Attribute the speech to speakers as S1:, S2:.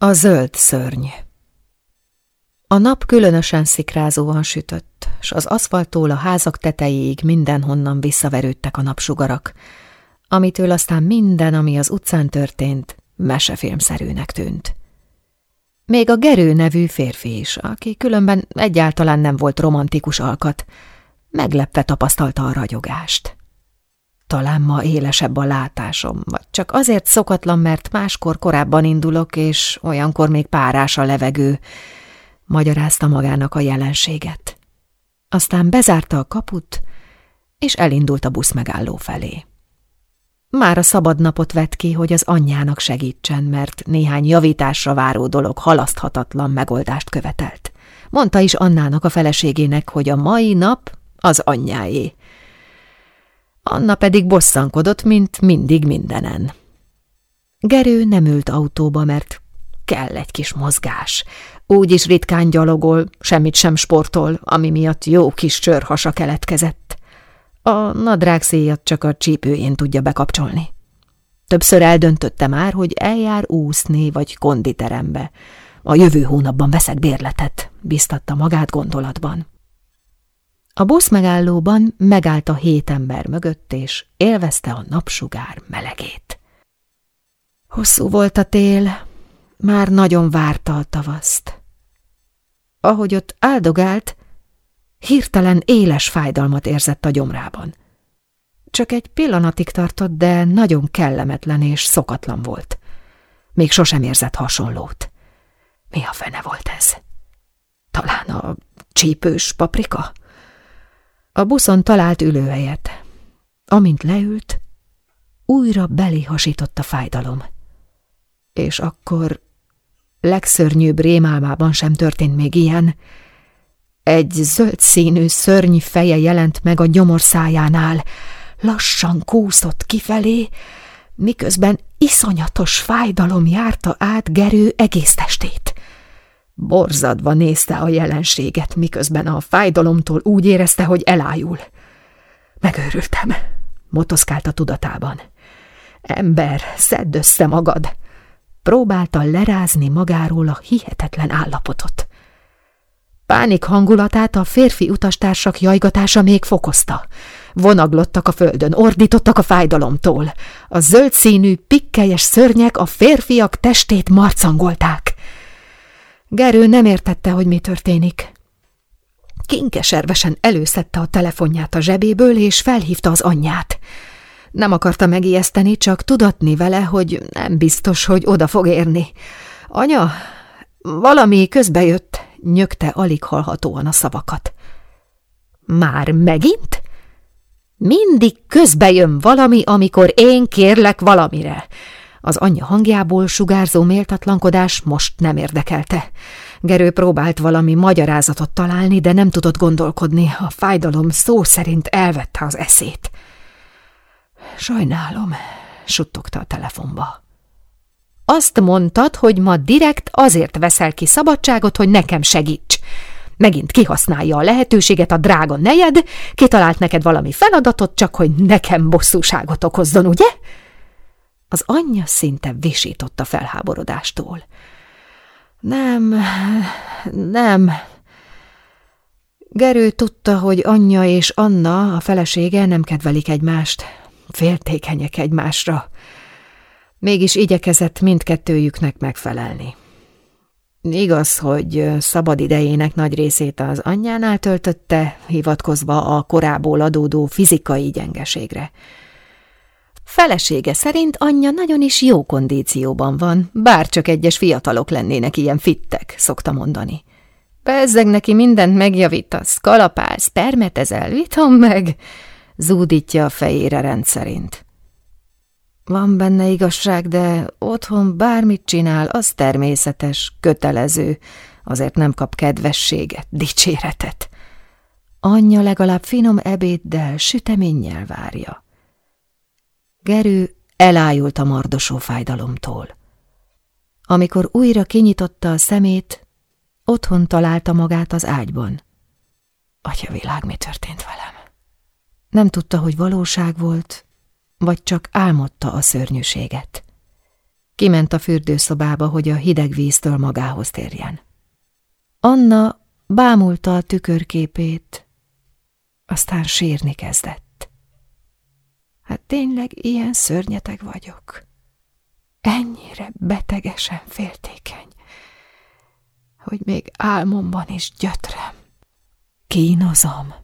S1: A zöld szörny A nap különösen szikrázóan sütött, s az aszfalttól a házak tetejéig mindenhonnan visszaverődtek a napsugarak, amitől aztán minden, ami az utcán történt, mesefilmszerűnek tűnt. Még a Gerő nevű férfi is, aki különben egyáltalán nem volt romantikus alkat, meglepve tapasztalta a ragyogást. Talán ma élesebb a látásom, vagy csak azért szokatlan, mert máskor korábban indulok, és olyankor még párás a levegő, magyarázta magának a jelenséget. Aztán bezárta a kaput, és elindult a busz megálló felé. Már a szabad napot vett ki, hogy az anyjának segítsen, mert néhány javításra váró dolog halaszthatatlan megoldást követelt. Mondta is Annának a feleségének, hogy a mai nap az anyjáé. Anna pedig bosszankodott, mint mindig mindenen. Gerő nem ült autóba, mert kell egy kis mozgás. Úgy is ritkán gyalogol, semmit sem sportol, ami miatt jó kis csörhasa keletkezett. A nadrág széjat csak a csípőjén tudja bekapcsolni. Többször eldöntötte már, hogy eljár úszni vagy konditerembe. A jövő hónapban veszek bérletet, biztatta magát gondolatban. A busz megállóban megállt a hét ember mögött, és élvezte a napsugár melegét. Hosszú volt a tél, már nagyon várta a tavaszt. Ahogy ott áldogált, hirtelen éles fájdalmat érzett a gyomrában. Csak egy pillanatig tartott, de nagyon kellemetlen és szokatlan volt. Még sosem érzett hasonlót. Mi a fene volt ez? Talán a csípős paprika? A buszon talált ülőhelyet. Amint leült, újra belé hasított a fájdalom. És akkor legszörnyűbb rémálmában sem történt még ilyen. Egy zöld színű szörny feje jelent meg a gyomorszájánál, lassan kúszott kifelé, miközben iszonyatos fájdalom járta át Gerő egész testét. Borzadva nézte a jelenséget, miközben a fájdalomtól úgy érezte, hogy elájul. Megőrültem, motoszkált a tudatában. Ember, szedd össze magad! Próbálta lerázni magáról a hihetetlen állapotot. Pánik hangulatát a férfi utastársak jajgatása még fokozta. Vonaglottak a földön, ordítottak a fájdalomtól. A zöld színű, pikkelyes szörnyek a férfiak testét marcangolták. Gerő nem értette, hogy mi történik. Kinkeservesen előszedte a telefonját a zsebéből, és felhívta az anyját. Nem akarta megijeszteni, csak tudatni vele, hogy nem biztos, hogy oda fog érni. Anya, valami közbejött, nyögte alig hallhatóan a szavakat. Már megint? Mindig közbejön valami, amikor én kérlek valamire. Az anyja hangjából sugárzó méltatlankodás most nem érdekelte. Gerő próbált valami magyarázatot találni, de nem tudott gondolkodni. A fájdalom szó szerint elvette az eszét. Sajnálom, suttogta a telefonba. Azt mondtad, hogy ma direkt azért veszel ki szabadságot, hogy nekem segíts. Megint kihasználja a lehetőséget a drága nejed, kitalált neked valami feladatot, csak hogy nekem bosszúságot okozzon, ugye? Az anyja szinte visított a felháborodástól. Nem, nem. Gerő tudta, hogy anyja és Anna, a felesége nem kedvelik egymást, féltékenyek egymásra. Mégis igyekezett mindkettőjüknek megfelelni. Igaz, hogy szabad idejének nagy részét az anyjánál töltötte, hivatkozva a korából adódó fizikai gyengeségre. Felesége szerint anyja nagyon is jó kondícióban van, bár csak egyes fiatalok lennének ilyen fittek, szokta mondani. Bezzeg neki mindent megjavítasz, kalapálsz, permetezel, vitom meg, zúdítja a fejére rendszerint. Van benne igazság, de otthon bármit csinál, az természetes, kötelező, azért nem kap kedvességet, dicséretet. Anyja legalább finom ebéddel, süteménnyel várja. Gerő elájult a mardosó fájdalomtól. Amikor újra kinyitotta a szemét, otthon találta magát az ágyban. Atya világ, mi történt velem? Nem tudta, hogy valóság volt, vagy csak álmodta a szörnyűséget. Kiment a fürdőszobába, hogy a hideg víztől magához térjen. Anna bámulta a tükörképét, aztán sírni kezdett. Hát tényleg ilyen szörnyeteg vagyok. Ennyire betegesen féltékeny, hogy még álmomban is gyötrem. Kínozom.